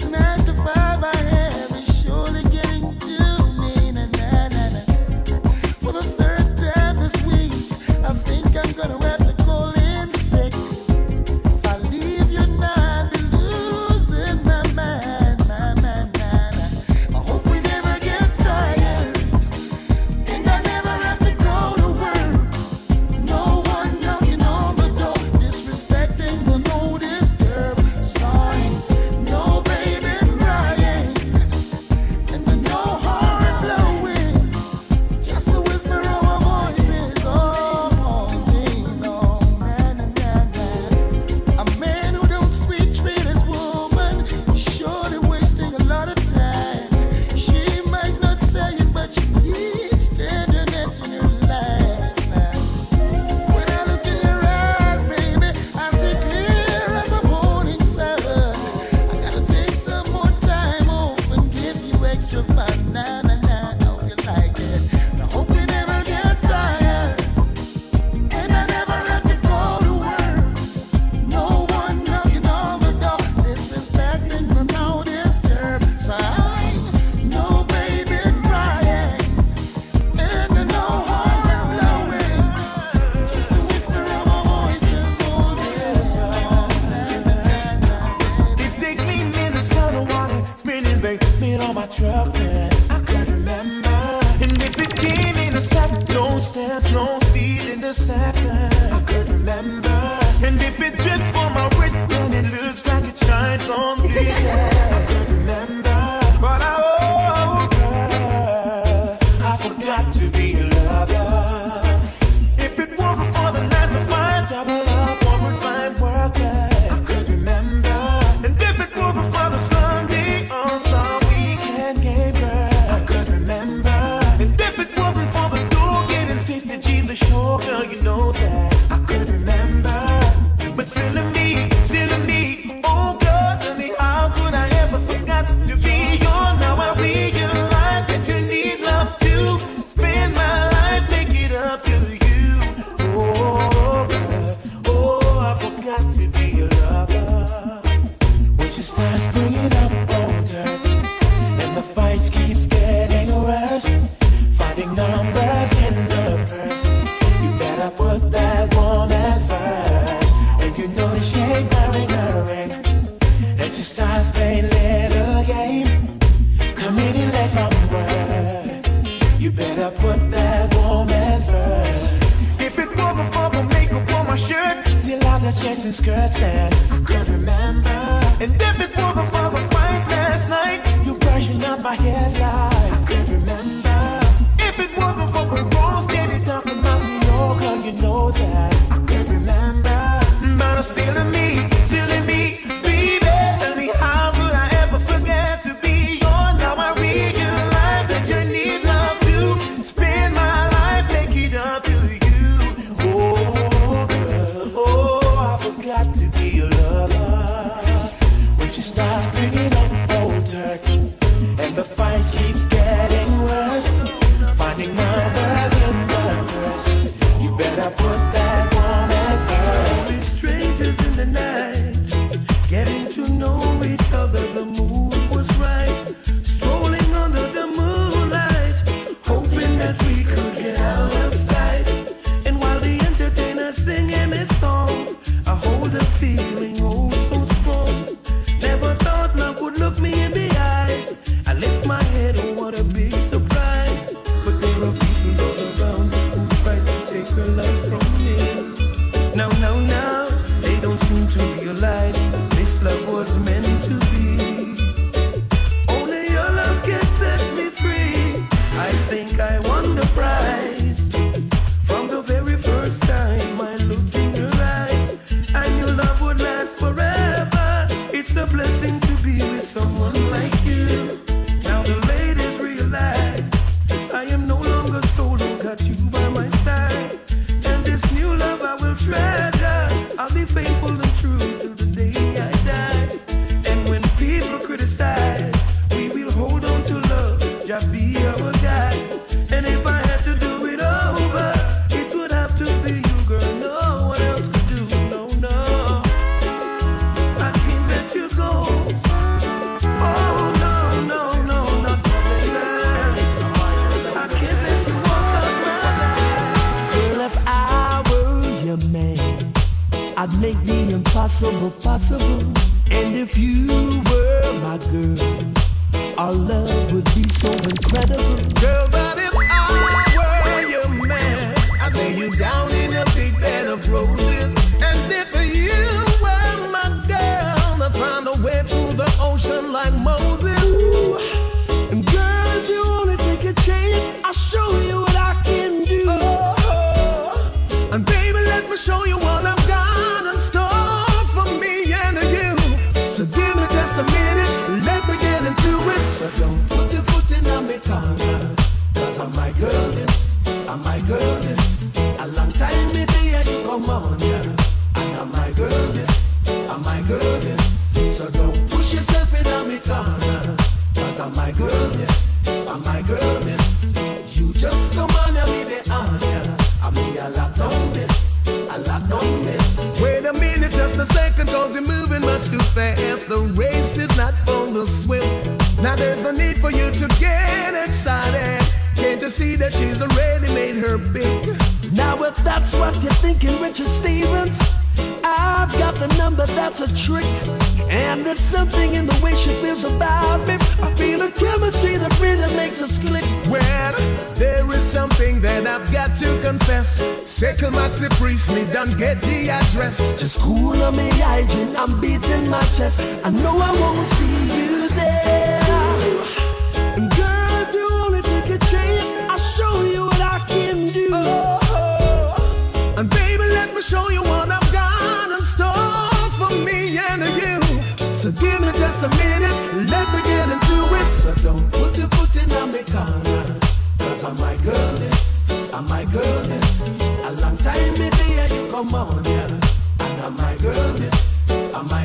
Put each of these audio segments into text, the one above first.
last. And baby, let me show you what she's already made her big. Now, if that's what you're thinking, Richard Stevens, I've got the number that's a trick. And there's something in the way she feels about me. I feel a chemistry that really makes us click. Well, there is something that I've got to confess. Second Maxi Priest, me done get the address. Just cool on me, hygiene, I'm beating my chest. I know I won't see you there. And girl, do only take a chance.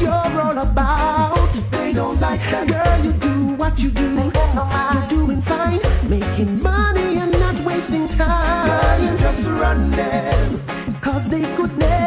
you're all about. They don't like that. Girl, you do what you do. You're doing fine, making money and not wasting time. Girl, you just run them. Cause they could never.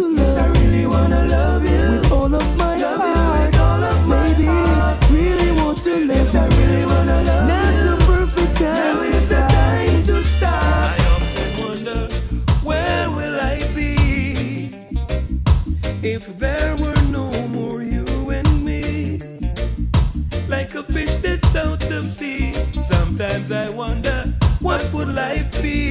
to love yes, I really wanna love you with all of my love heart. with all of my Baby, heart. really want to love yes, I really wanna love Now's you. the perfect time. Now is the time to start. I often wonder where will I be if there were no more you and me. Like a fish that's out of sea. Sometimes I wonder what would life be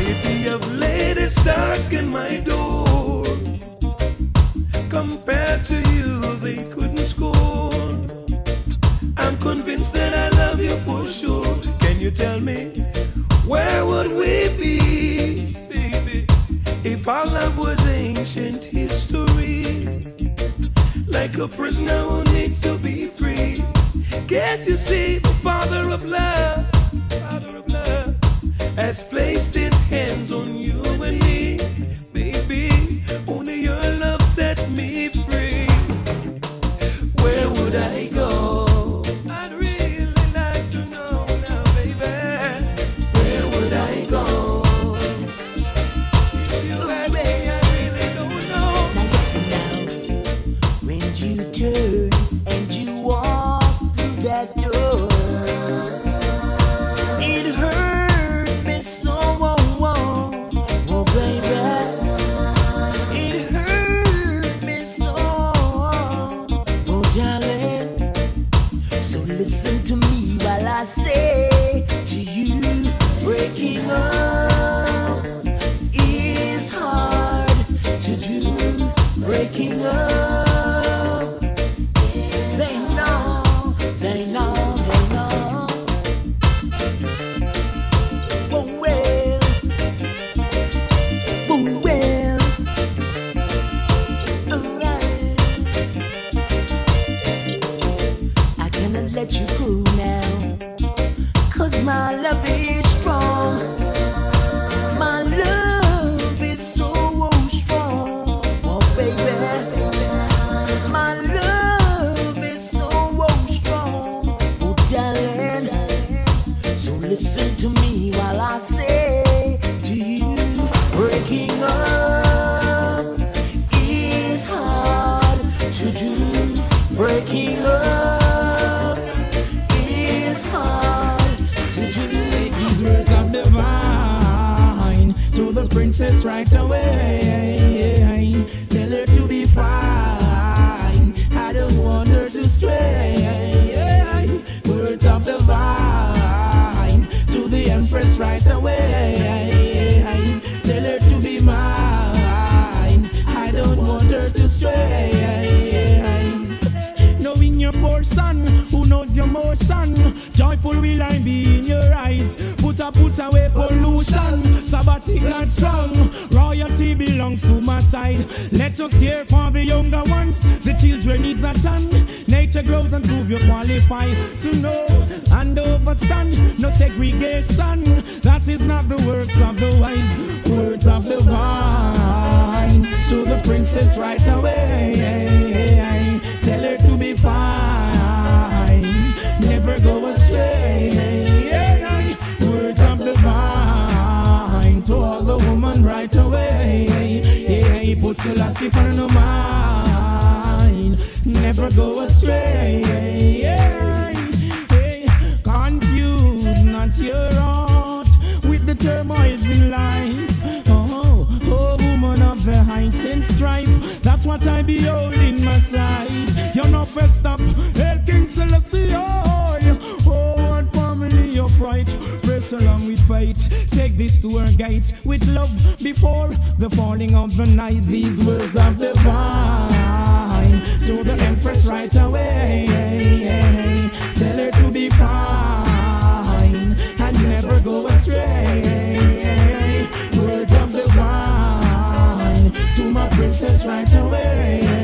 Society of ladies stuck my door. Compared to you, they couldn't score. I'm convinced that I love you for sure. Can you tell me where would we be, baby, if our love was ancient history? Like a prisoner who needs to be free. Can't you see the father of love? Father of love has placed it the falling of the night. These words are divine. To the Empress right away. Tell her to be fine and never go astray. Words of divine to my princess right away.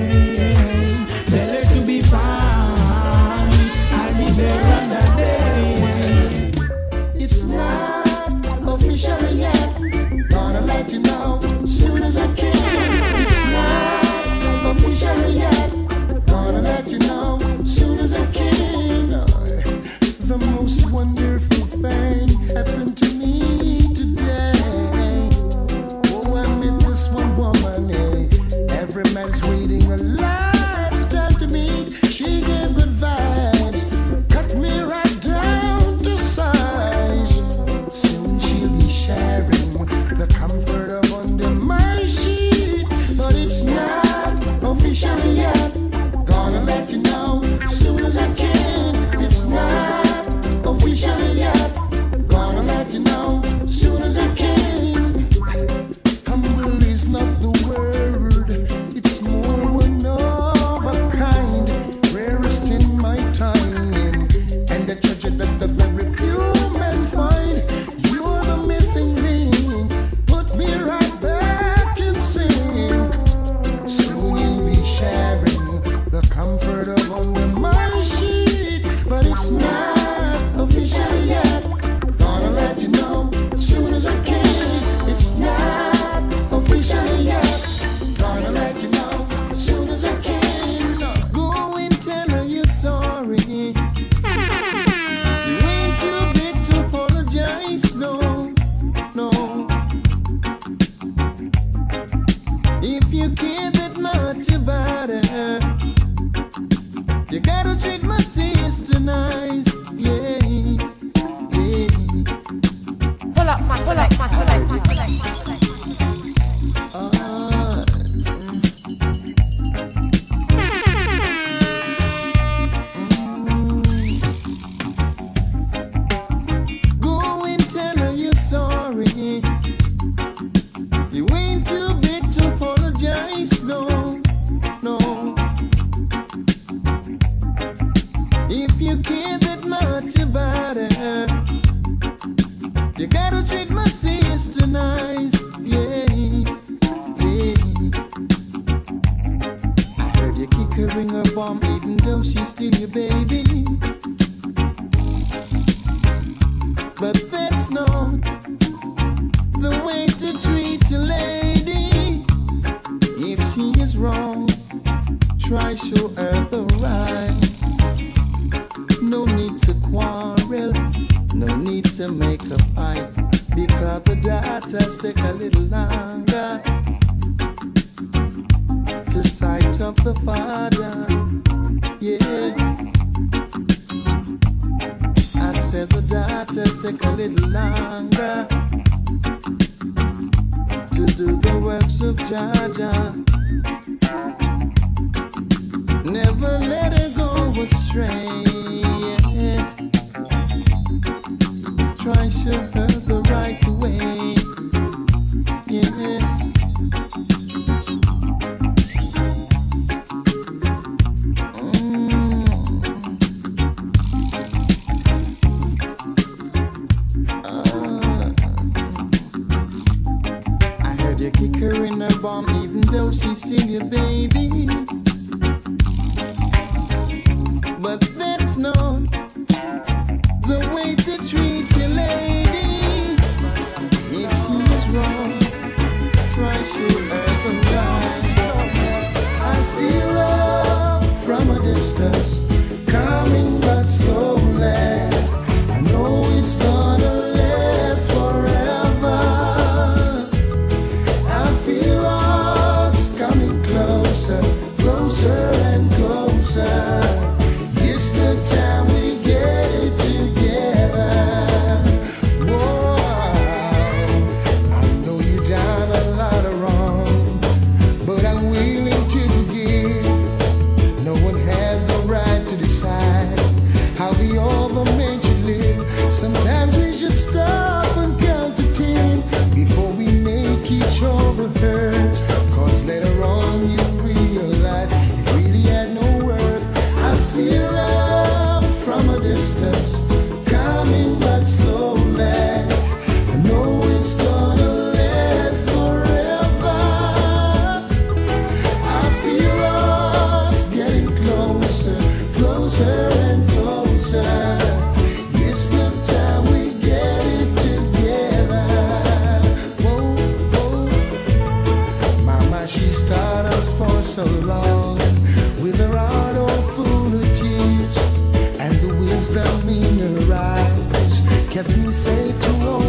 Kept me safe through all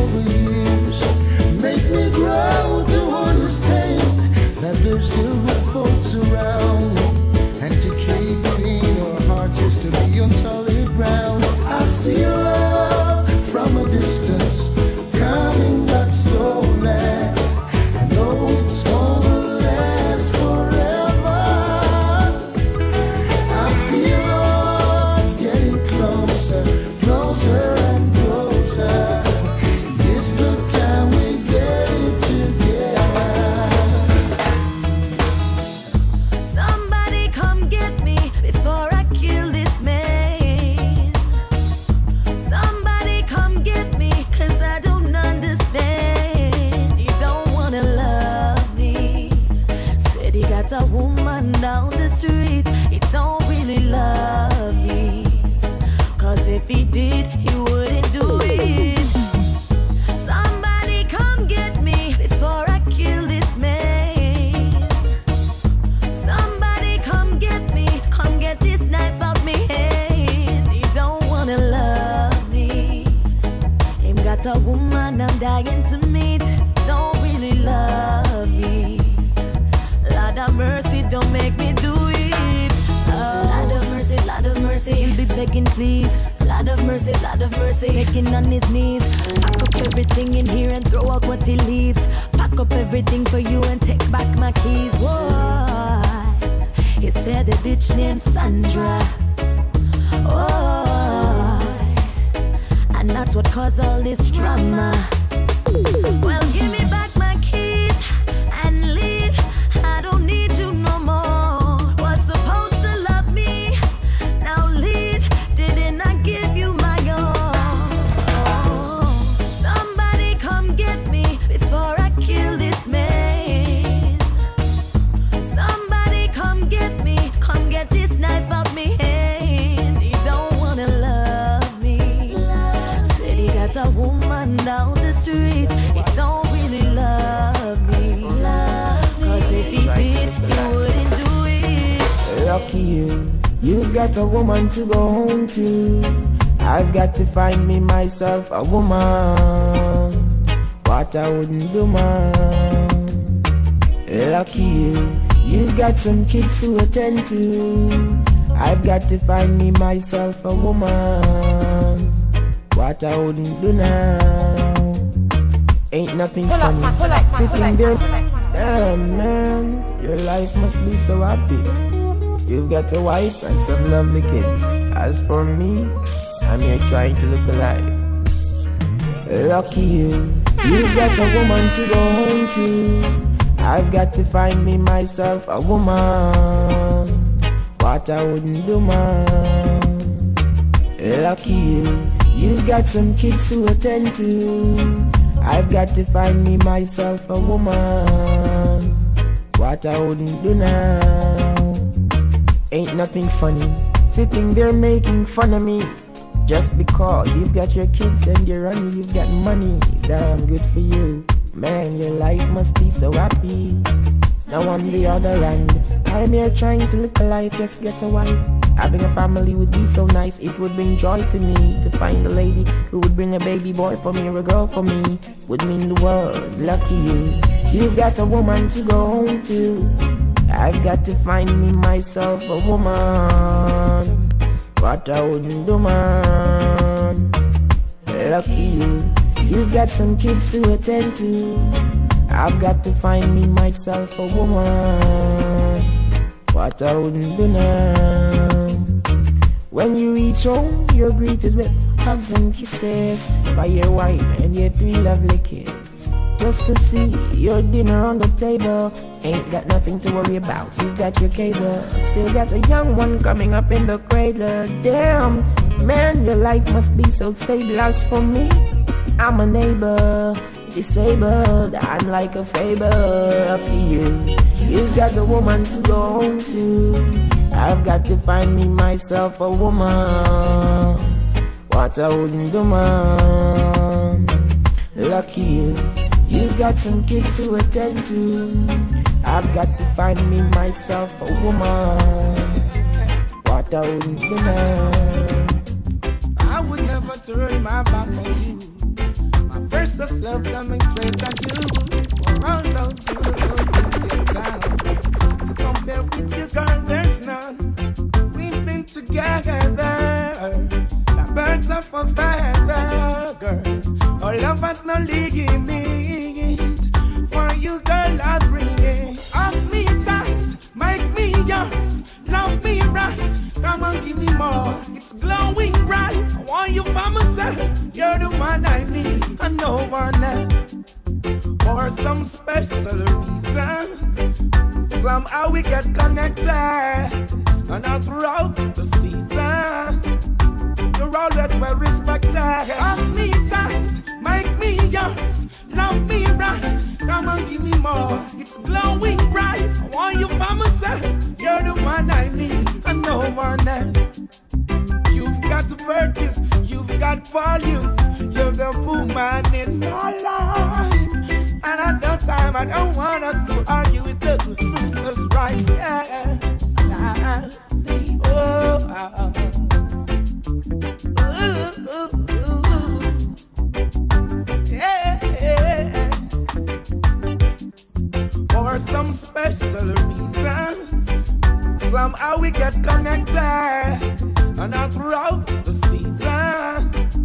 to go home to. I've got to find me myself a woman. What I wouldn't do, man. Lucky you, you've got some kids to attend to. I've got to find me myself a woman. What I wouldn't do now. Ain't nothing Pull up, funny. man, pull up, pull Sitting up, there, pull up, damn man, your life must be so happy. You've got a wife and some lovely kids. As for me, I'm here trying to look alive. Lucky you, you've got a woman to go home to. I've got to find me myself a woman. What I wouldn't do, man. Lucky you, you've got some kids to attend to. I've got to find me myself a woman. What I wouldn't do now. Ain't nothing funny. Sitting there making fun of me. Just because you've got your kids and you're on you've got money. Damn good for you. Man, your life must be so happy. Now on the other hand, I'm here trying to live a life, just get a wife. Having a family would be so nice, it would bring joy to me to find a lady who would bring a baby boy for me or a girl for me. Would mean the world, lucky you. You've got a woman to go home to. I've got to find me myself a woman. What I wouldn't do, man. Lucky you. You've got some kids to attend to. I've got to find me myself a woman. What I wouldn't do now. When you reach home, you're greeted with hugs and kisses by your wife and your three lovely kids. Just to see your dinner on the table. Ain't got nothing to worry about. You've got your cable. Still got a young one coming up in the cradle. Damn, man, your life must be so stable. As for me, I'm a neighbor, disabled. I'm like a fable up you. You've got a woman to go home to. I've got to find me myself a woman. What a wooden woman. Lucky you, you've got some kids to attend to. I've got to find me myself a woman. What a woman. I would never turn my back on you. My precious love coming straight at you. Around those beautiful things in town. To compare with you, girl, there's none. We've been together. The birds of a feather, girl. Our love has no limit. For you, girl, I bring it. Hold me tight, make me yours. Love me right. Come on, give me more. It's glowing bright. I want you for myself. You're the one I need, and no one else. For some special reasons, somehow we get connected. And all throughout the season, you're always well respected. Right. Come on, give me more. It's glowing bright. I want you for myself. You're the one I need, and no one else. You've got virtues, you've got values. You're the woman in my life. And at that time, I don't want us to argue with the suitors right. Yes. Oh, ah. Ooh, ooh, ooh. Special reasons, somehow we get connected. And all throughout the seasons,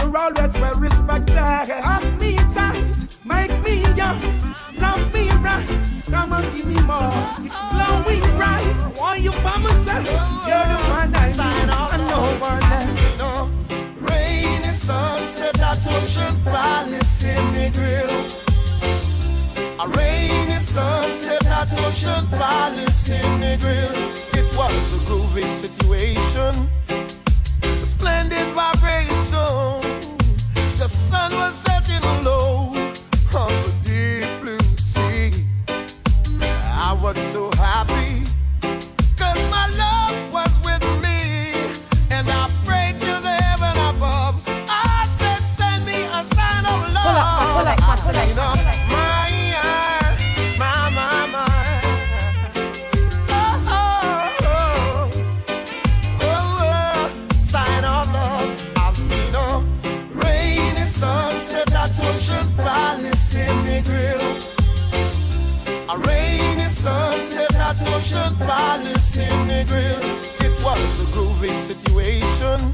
you're always well respected. Hold me tight, make me yours, love me right. Come on, give me more. It's glowing right. Want you for myself. You're the one I need, and no one else. No rainy sunset at Ocean Palace in the grill. A rainy sunset at Ocean Palace in the grill. It was a groovy situation, a splendid vibration. The sun was setting low on the deep blue sea. I was so was a groovy situation,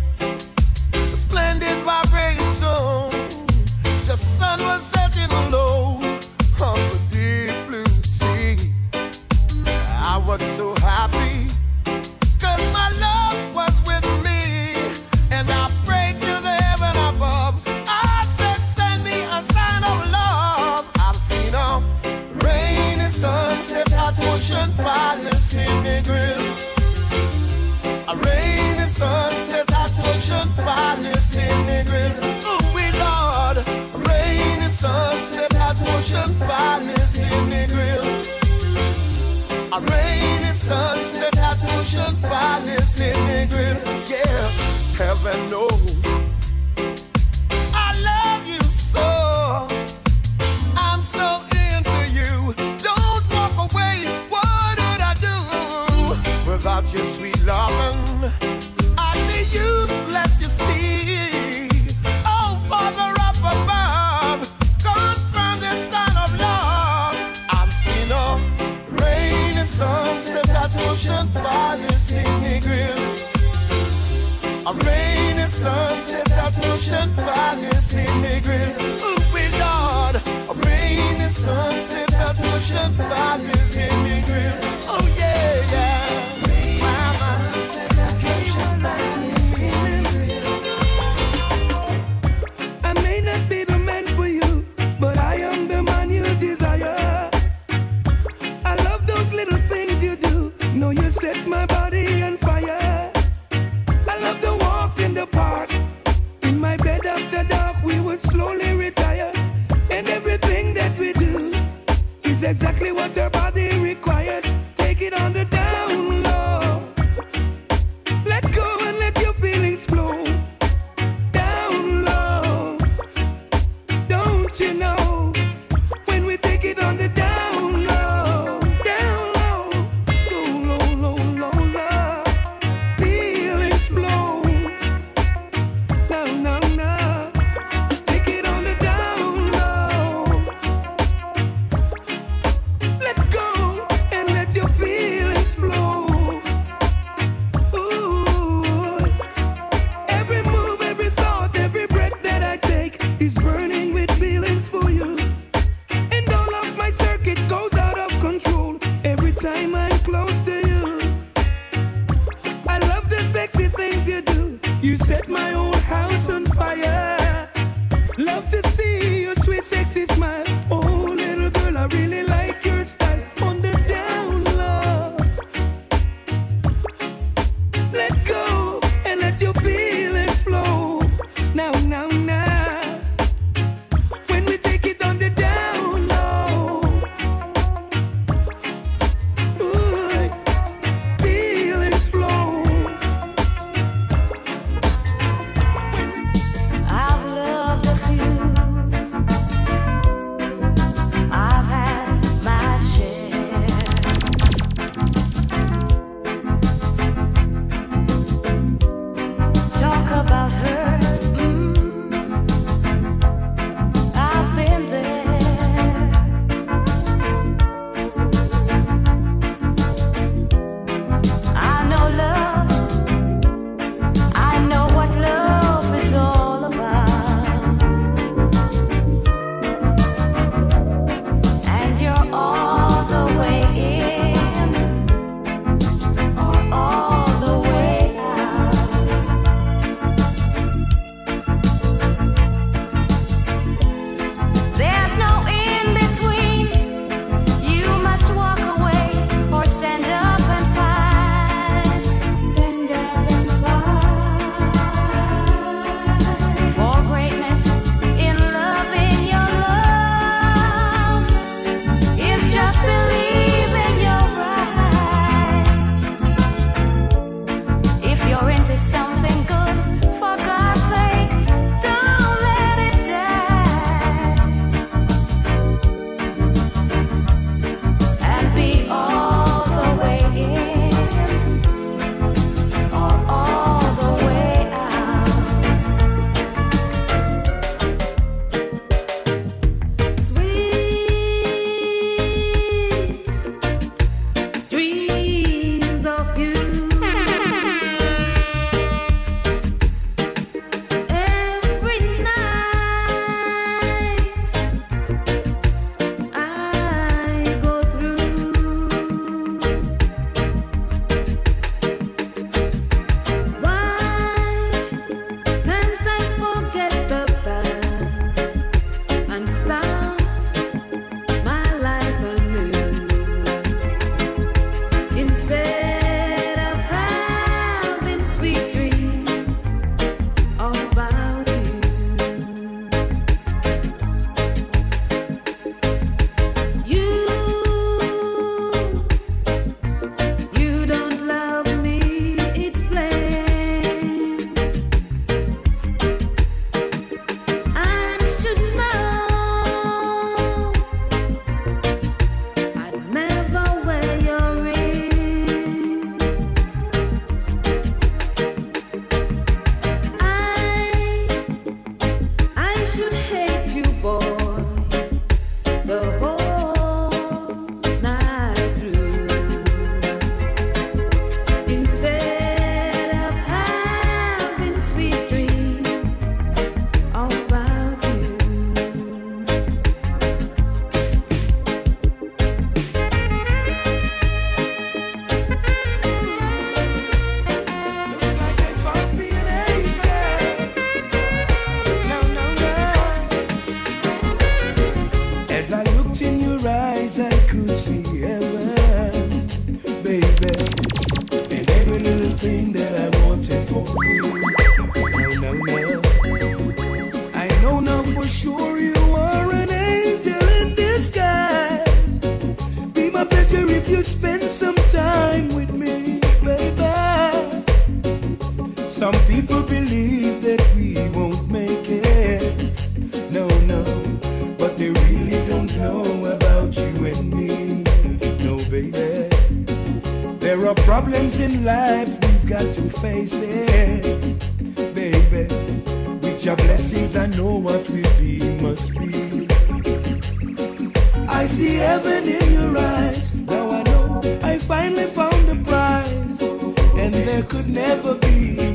could never be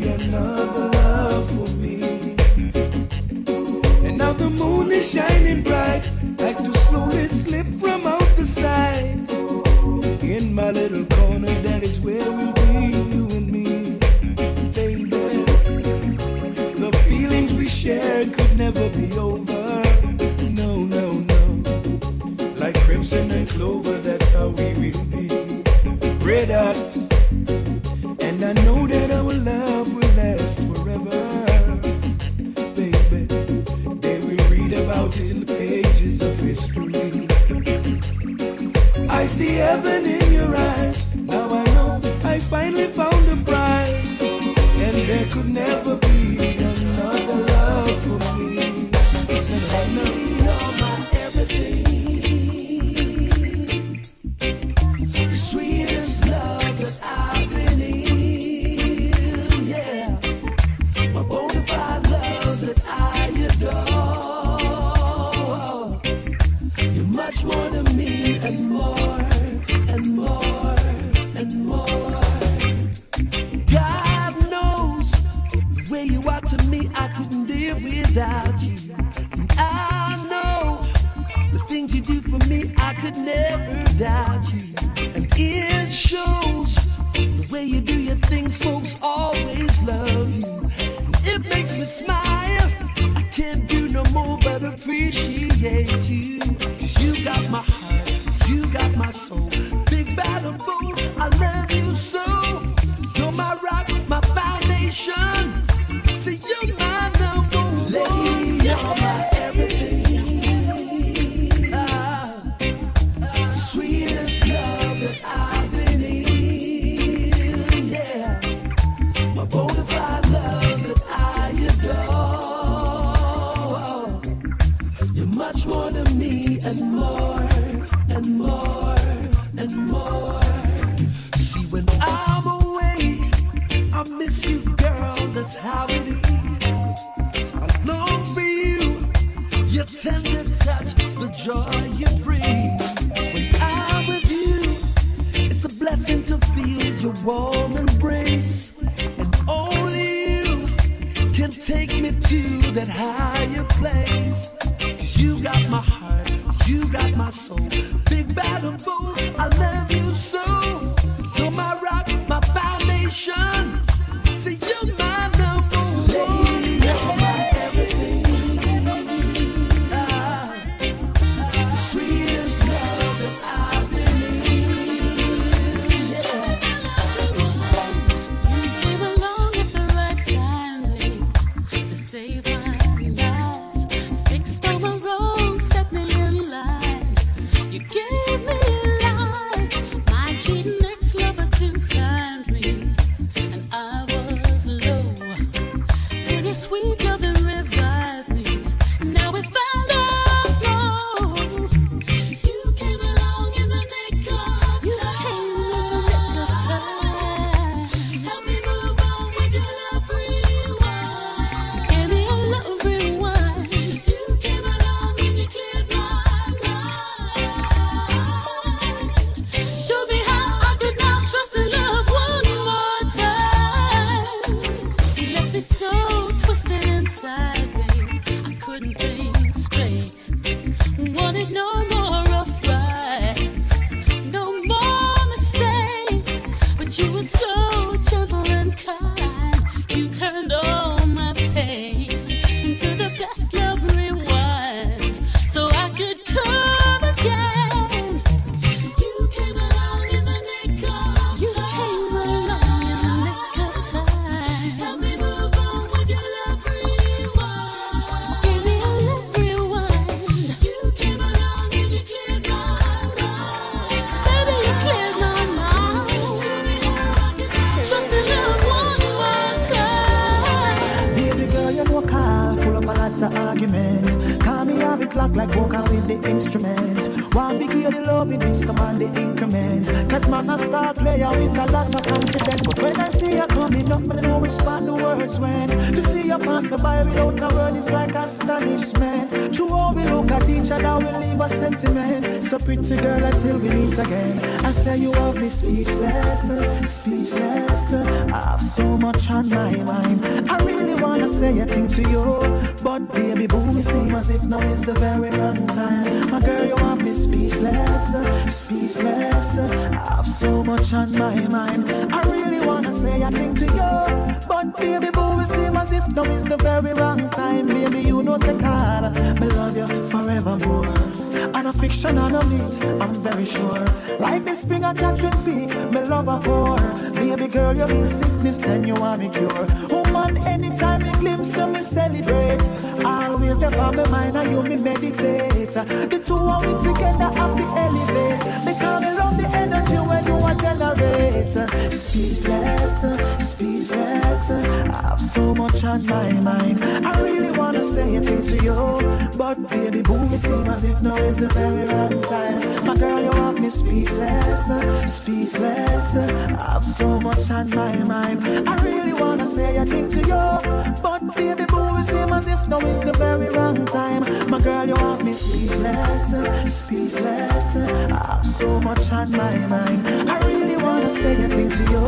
girl, you mean sickness, then you want me cure. Woman, anytime you glimpse you, me celebrate. Always on my mind, and you me meditate. The two of we together, happy elevate. Because love the energy when you are generate. Speechless, speechless. I have so much on my mind. I really wanna say a thing to you, but baby, boom, you seem as if now is the very wrong time. My girl, you have me speechless, speechless. I have so much on my mind. I really wanna say a thing to you, but baby, boom, you seem as if now is the very wrong time. My girl, you have me speechless, speechless. I have so much on my mind. I really wanna say a thing to you,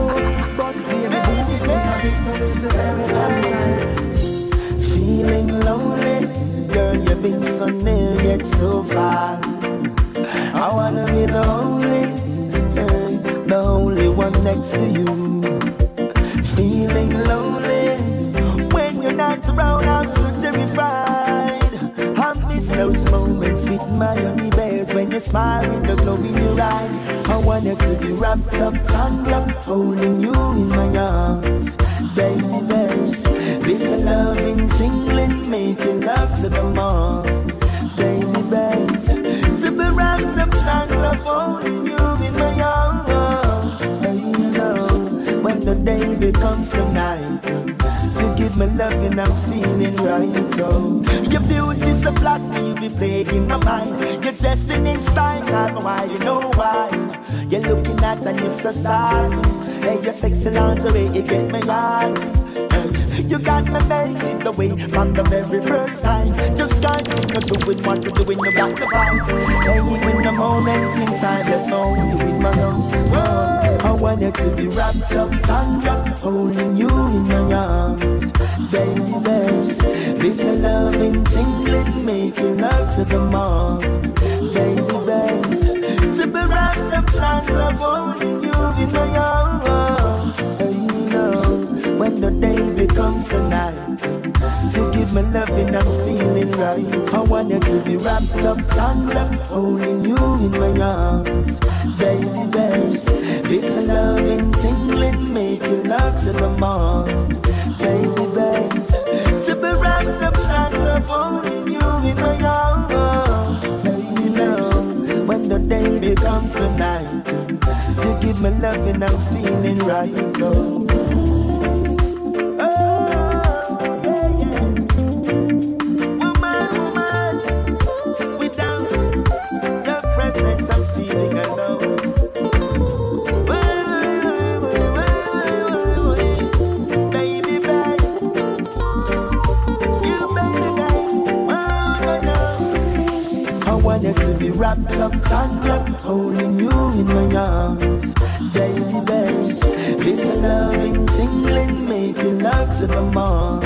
but very wrong time. Feeling lonely, girl, you've been so near yet so far. I wanna be the only, eh, the only one next to you. Feeling lonely when you're not around, I'm so terrified. I miss those moments with my honey when you smile with the glow in your eyes. I want you to be wrapped up, tongue up, holding you in my arms, baby. This loving, tingling, making love to the mom, baby. To be wrapped up, tongue up, holding you in my arms, and when the day becomes the night. To give me loving, I'm feeling right. Oh, your beauty's a blast, you be playing my mind. Your destiny's style, time why you know why. You're looking at and you're so. Hey, your sexy lingerie, you get me high. You got me melting the way from the very first time. Just can't see you doing what you're doing, you got the vibes. Hey, when the moment in time, let know you in my arms. I want you to be wrapped up, tongue holding you in my arms. Baby, this a loving, tingling, making love to the mom. Baby, babes, to be wrapped up, tongue up, holding you in my arms. Hey, you know when the day becomes the night. Me loving, I'm feeling right. I want you to be wrapped up, tongue up, holding you in my arms. Baby, babes, this loving, tingling, making love to the mom. Baby, babes, to be wrapped up, tongue up, holding you in my arms. Baby, love, when the day becomes the night. To give me loving, I'm feeling right. Oh. Up, tongue holding you in my arms, baby, babes. This loving, tingling, making love to the mom,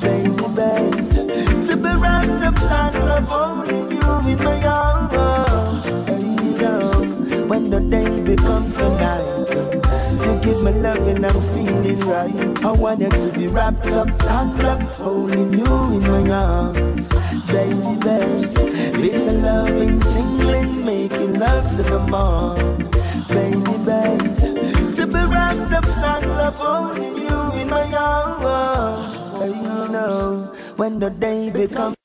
baby, babes. To be up, tongue up, holding you in my arms, yo. When the day becomes the night, to give me loving, I'm feeling right. I want you to be wrapped up, tongue up, holding you in my arms, baby, babes. This a loving, tingling, making love to the mom, baby, babes. To be wrapped up, tongue up, holding you in my arms. Hey, you know, when the day becomes